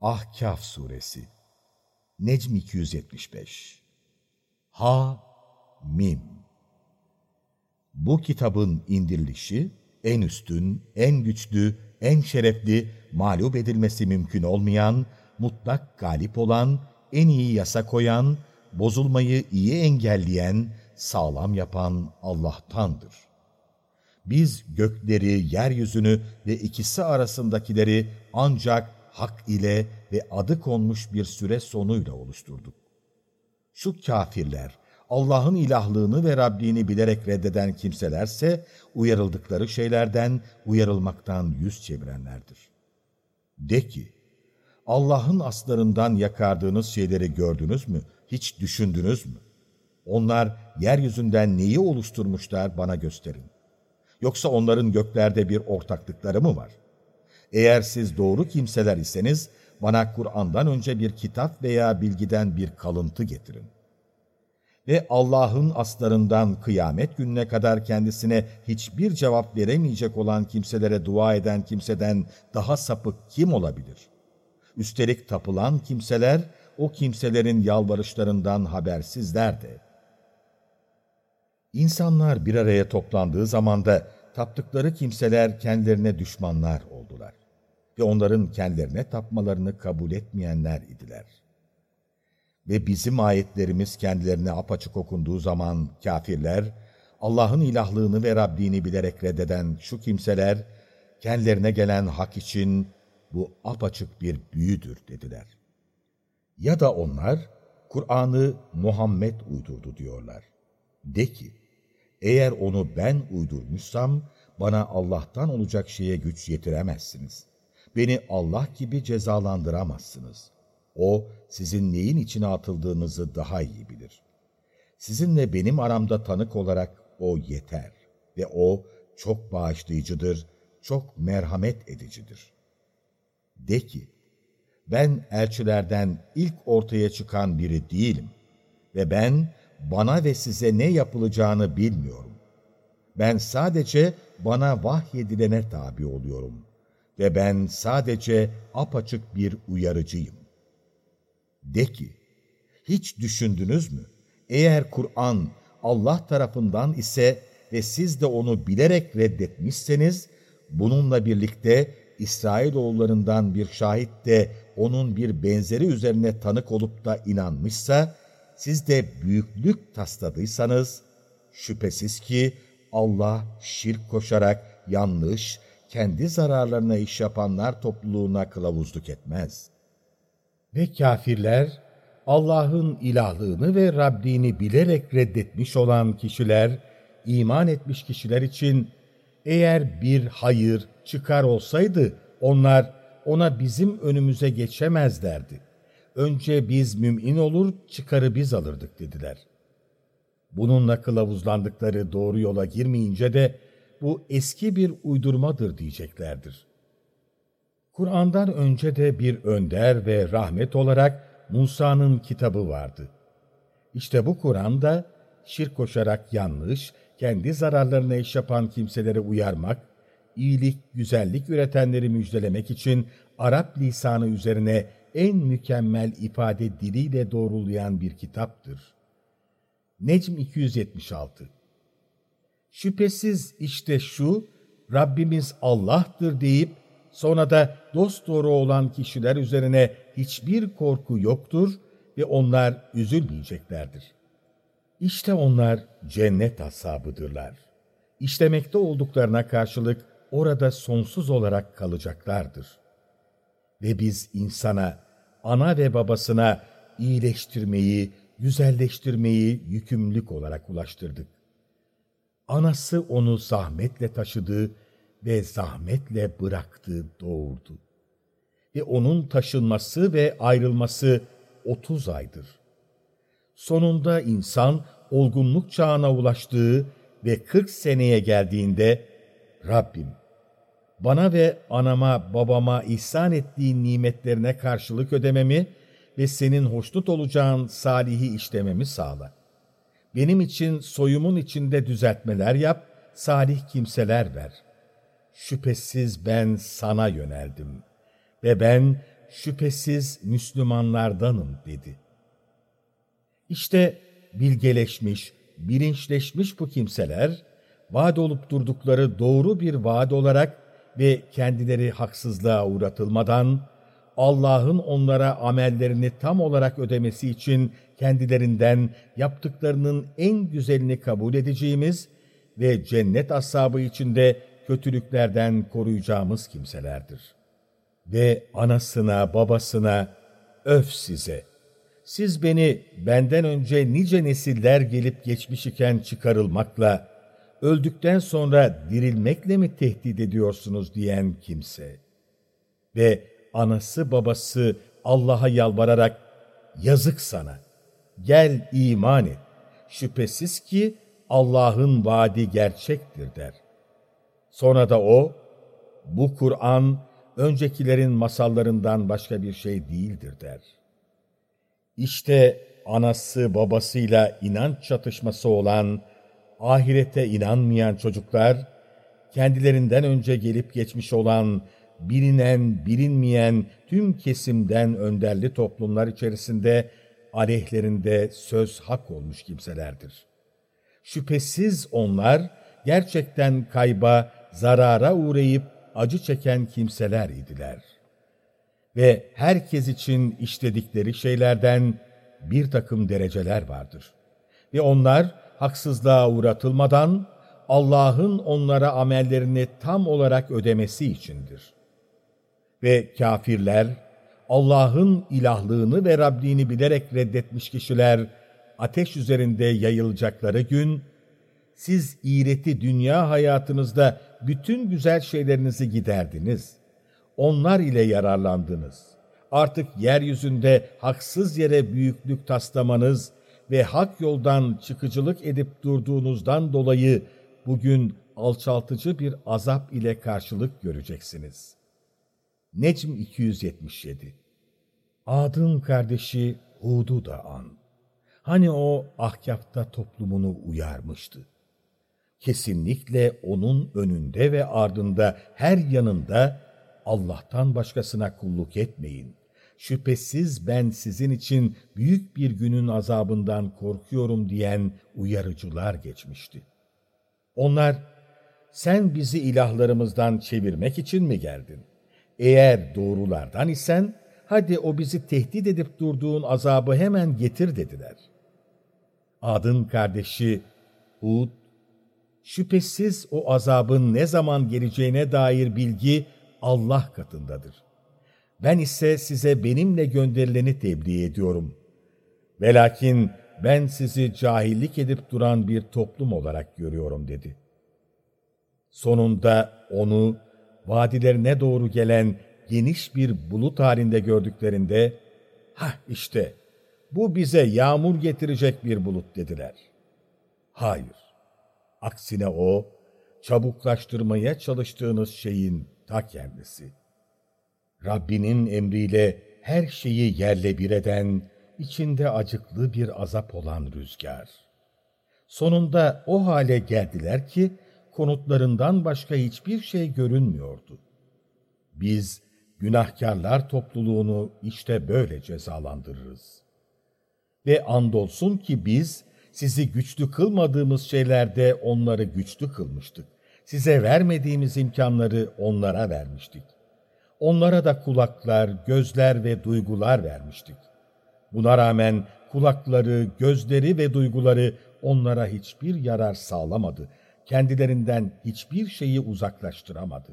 Ahkaf Suresi Necm 275 Ha Mim Bu kitabın indirilişi en üstün, en güçlü, en şerefli, mağlup edilmesi mümkün olmayan, mutlak galip olan, en iyi yasa koyan, bozulmayı iyi engelleyen, sağlam yapan Allah'tandır. Biz gökleri, yeryüzünü ve ikisi arasındakileri ancak hak ile ve adı konmuş bir süre sonuyla oluşturduk. Şu kafirler, Allah'ın ilahlığını ve Rabbini bilerek reddeden kimselerse, uyarıldıkları şeylerden, uyarılmaktan yüz çevirenlerdir. De ki, Allah'ın aslarından yakardığınız şeyleri gördünüz mü, hiç düşündünüz mü? Onlar yeryüzünden neyi oluşturmuşlar bana gösterin. Yoksa onların göklerde bir ortaklıkları mı var? Eğer siz doğru kimseler iseniz, bana Kur'an'dan önce bir kitap veya bilgiden bir kalıntı getirin. Ve Allah'ın aslarından kıyamet gününe kadar kendisine hiçbir cevap veremeyecek olan kimselere dua eden kimseden daha sapık kim olabilir? Üstelik tapılan kimseler, o kimselerin yalvarışlarından habersizler de. İnsanlar bir araya toplandığı zamanda taptıkları kimseler kendilerine düşmanlar oldular ve onların kendilerine tapmalarını kabul etmeyenler idiler. Ve bizim ayetlerimiz kendilerine apaçık okunduğu zaman kafirler, Allah'ın ilahlığını ve Rabbini bilerek reddeden şu kimseler, kendilerine gelen hak için bu apaçık bir büyüdür dediler. Ya da onlar, Kur'an'ı Muhammed uydurdu diyorlar. De ki, eğer onu ben uydurmuşsam, bana Allah'tan olacak şeye güç yetiremezsiniz. Beni Allah gibi cezalandıramazsınız. O, sizin neyin içine atıldığınızı daha iyi bilir. Sizinle benim aramda tanık olarak O yeter ve O çok bağışlayıcıdır, çok merhamet edicidir. De ki, ben elçilerden ilk ortaya çıkan biri değilim ve ben bana ve size ne yapılacağını bilmiyorum. Ben sadece bana vahyedilene tabi oluyorum ve ben sadece apaçık bir uyarıcıyım. De ki, hiç düşündünüz mü? Eğer Kur'an Allah tarafından ise ve siz de onu bilerek reddetmişseniz, bununla birlikte İsrailoğullarından bir şahit de onun bir benzeri üzerine tanık olup da inanmışsa, siz de büyüklük tasladıysanız, şüphesiz ki Allah şirk koşarak yanlış, kendi zararlarına iş yapanlar topluluğuna kılavuzluk etmez. Ve kafirler, Allah'ın ilahlığını ve Rabbini bilerek reddetmiş olan kişiler, iman etmiş kişiler için eğer bir hayır çıkar olsaydı onlar ona bizim önümüze geçemezlerdi. Önce biz mümin olur, çıkarı biz alırdık dediler. Bununla kılavuzlandıkları doğru yola girmeyince de bu eski bir uydurmadır diyeceklerdir. Kur'an'dan önce de bir önder ve rahmet olarak Musa'nın kitabı vardı. İşte bu Kur'an'da şirk koşarak yanlış, kendi zararlarına iş yapan kimselere uyarmak, iyilik, güzellik üretenleri müjdelemek için Arap lisanı üzerine en mükemmel ifade diliyle doğrulayan bir kitaptır. Necm 276 Şüphesiz işte şu, Rabbimiz Allah'tır deyip, sonra da dosdoğru olan kişiler üzerine hiçbir korku yoktur ve onlar üzülmeyeceklerdir. İşte onlar cennet ashabıdırlar. İşlemekte olduklarına karşılık orada sonsuz olarak kalacaklardır. Ve biz insana, ana ve babasına iyileştirmeyi, güzelleştirmeyi yükümlülük olarak ulaştırdık. Anası onu zahmetle taşıdı ve zahmetle bıraktı, doğurdu. Ve onun taşınması ve ayrılması otuz aydır. Sonunda insan olgunluk çağına ulaştığı ve kırk seneye geldiğinde Rabbim bana ve anama babama ihsan ettiğin nimetlerine karşılık ödememi ve senin hoşnut olacağın salihi işlememi sağla. Benim için soyumun içinde düzeltmeler yap, salih kimseler ver. Şüphesiz ben sana yöneldim ve ben şüphesiz Müslümanlardanım dedi. İşte bilgeleşmiş, bilinçleşmiş bu kimseler, vaat olup durdukları doğru bir vaat olarak ve kendileri haksızlığa uğratılmadan, Allah'ın onlara amellerini tam olarak ödemesi için kendilerinden yaptıklarının en güzelini kabul edeceğimiz ve cennet ashabı içinde kötülüklerden koruyacağımız kimselerdir. Ve anasına, babasına, öf size! Siz beni benden önce nice nesiller gelip geçmiş iken çıkarılmakla, öldükten sonra dirilmekle mi tehdit ediyorsunuz diyen kimse. Ve anası babası Allah'a yalvararak, yazık sana, gel iman et, şüphesiz ki Allah'ın vaadi gerçektir der. Sonra da o, bu Kur'an öncekilerin masallarından başka bir şey değildir der. İşte anası babasıyla inanç çatışması olan, ahirete inanmayan çocuklar, kendilerinden önce gelip geçmiş olan, bilinen, bilinmeyen tüm kesimden önderli toplumlar içerisinde aleyhlerinde söz hak olmuş kimselerdir. Şüphesiz onlar gerçekten kayba, zarara uğrayıp acı çeken kimseler idiler. Ve herkes için işledikleri şeylerden bir takım dereceler vardır. Ve onlar haksızlığa uğratılmadan Allah'ın onlara amellerini tam olarak ödemesi içindir. Ve kafirler, Allah'ın ilahlığını ve Rabbini bilerek reddetmiş kişiler, ateş üzerinde yayılacakları gün, siz iğreti dünya hayatınızda bütün güzel şeylerinizi giderdiniz. Onlar ile yararlandınız. Artık yeryüzünde haksız yere büyüklük taslamanız ve hak yoldan çıkıcılık edip durduğunuzdan dolayı bugün alçaltıcı bir azap ile karşılık göreceksiniz. Necm 277 Adın kardeşi Hud'u da an. Hani o ahkafta toplumunu uyarmıştı. Kesinlikle onun önünde ve ardında her yanında Allah'tan başkasına kulluk etmeyin. Şüphesiz ben sizin için büyük bir günün azabından korkuyorum diyen uyarıcılar geçmişti. Onlar, sen bizi ilahlarımızdan çevirmek için mi geldin? Eğer doğrulardan isen, hadi o bizi tehdit edip durduğun azabı hemen getir dediler. Adın kardeşi Hud, şüphesiz o azabın ne zaman geleceğine dair bilgi Allah katındadır. Ben ise size benimle gönderileni tebliğ ediyorum. Velakin ben sizi cahillik edip duran bir toplum olarak görüyorum dedi. Sonunda onu vadilerine doğru gelen geniş bir bulut halinde gördüklerinde, ha işte bu bize yağmur getirecek bir bulut dediler. Hayır, aksine o, çabuklaştırmaya çalıştığınız şeyin ta kendisi. Rabbinin emriyle her şeyi yerle bir eden, içinde acıklı bir azap olan rüzgar. Sonunda o hale geldiler ki, konutlarından başka hiçbir şey görünmüyordu. Biz, günahkarlar topluluğunu işte böyle cezalandırırız. Ve andolsun ki biz, sizi güçlü kılmadığımız şeylerde onları güçlü kılmıştık. Size vermediğimiz imkanları onlara vermiştik. Onlara da kulaklar, gözler ve duygular vermiştik. Buna rağmen kulakları, gözleri ve duyguları onlara hiçbir yarar sağlamadı. Kendilerinden hiçbir şeyi uzaklaştıramadı.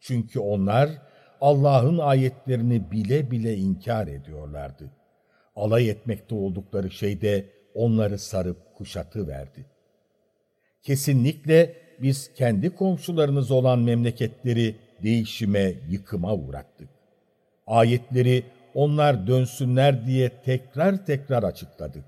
Çünkü onlar Allah'ın ayetlerini bile bile inkar ediyorlardı. Alay etmekte oldukları şeyde onları sarıp kuşatı verdi. Kesinlikle biz kendi komşularınız olan memleketleri değişime, yıkıma uğrattık. Ayetleri onlar dönsünler diye tekrar tekrar açıkladık.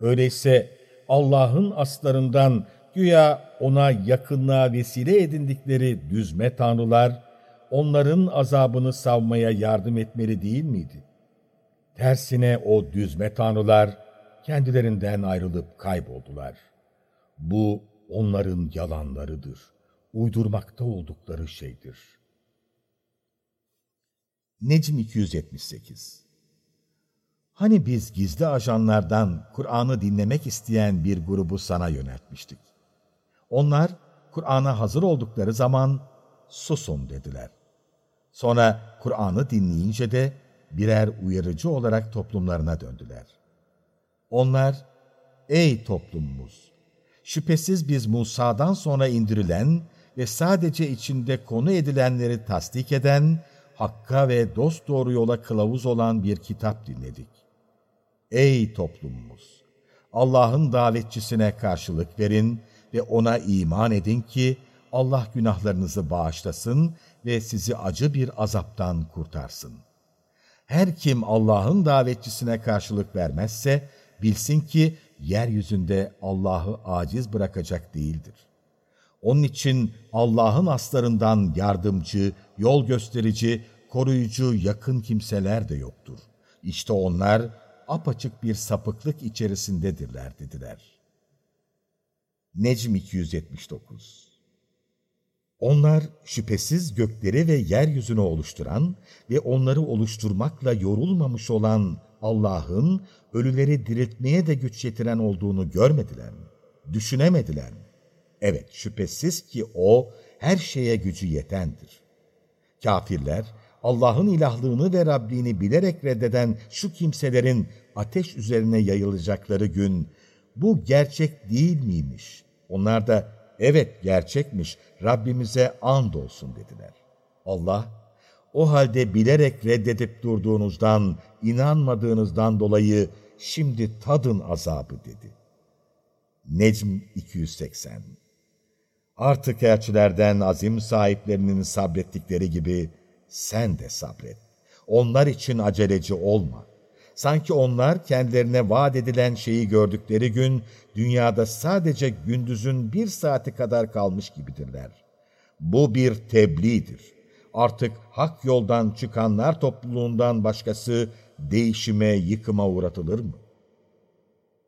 Öyleyse Allah'ın aslarından güya ona yakınlığa vesile edindikleri düzme tanrılar, onların azabını savmaya yardım etmeli değil miydi? Tersine o düzme tanrılar kendilerinden ayrılıp kayboldular. Bu onların yalanlarıdır, uydurmakta oldukları şeydir.'' Necm 278 Hani biz gizli ajanlardan Kur'an'ı dinlemek isteyen bir grubu sana yöneltmiştik. Onlar Kur'an'a hazır oldukları zaman susun dediler. Sonra Kur'an'ı dinleyince de birer uyarıcı olarak toplumlarına döndüler. Onlar, ey toplumumuz! Şüphesiz biz Musa'dan sonra indirilen ve sadece içinde konu edilenleri tasdik eden, hakka ve dost doğru yola kılavuz olan bir kitap dinledik. Ey toplumumuz! Allah'ın davetçisine karşılık verin ve ona iman edin ki Allah günahlarınızı bağışlasın ve sizi acı bir azaptan kurtarsın. Her kim Allah'ın davetçisine karşılık vermezse bilsin ki yeryüzünde Allah'ı aciz bırakacak değildir. Onun için Allah'ın aslarından yardımcı, yol gösterici, koruyucu yakın kimseler de yoktur. İşte onlar apaçık bir sapıklık içerisindedirler dediler. Necm 279 Onlar şüphesiz gökleri ve yeryüzünü oluşturan ve onları oluşturmakla yorulmamış olan Allah'ın ölüleri diriltmeye de güç yetiren olduğunu görmediler mi? Düşünemediler mi? Evet, şüphesiz ki O her şeye gücü yetendir. Kafirler, Allah'ın ilahlığını ve Rabbini bilerek reddeden şu kimselerin ateş üzerine yayılacakları gün, bu gerçek değil miymiş? Onlar da, evet gerçekmiş, Rabbimize and olsun dediler. Allah, o halde bilerek reddedip durduğunuzdan, inanmadığınızdan dolayı şimdi tadın azabı dedi. Necm 280 Artık elçilerden azim sahiplerinin sabrettikleri gibi sen de sabret. Onlar için aceleci olma. Sanki onlar kendilerine vaat edilen şeyi gördükleri gün dünyada sadece gündüzün bir saati kadar kalmış gibidirler. Bu bir tebliğdir. Artık hak yoldan çıkanlar topluluğundan başkası değişime, yıkıma uğratılır mı?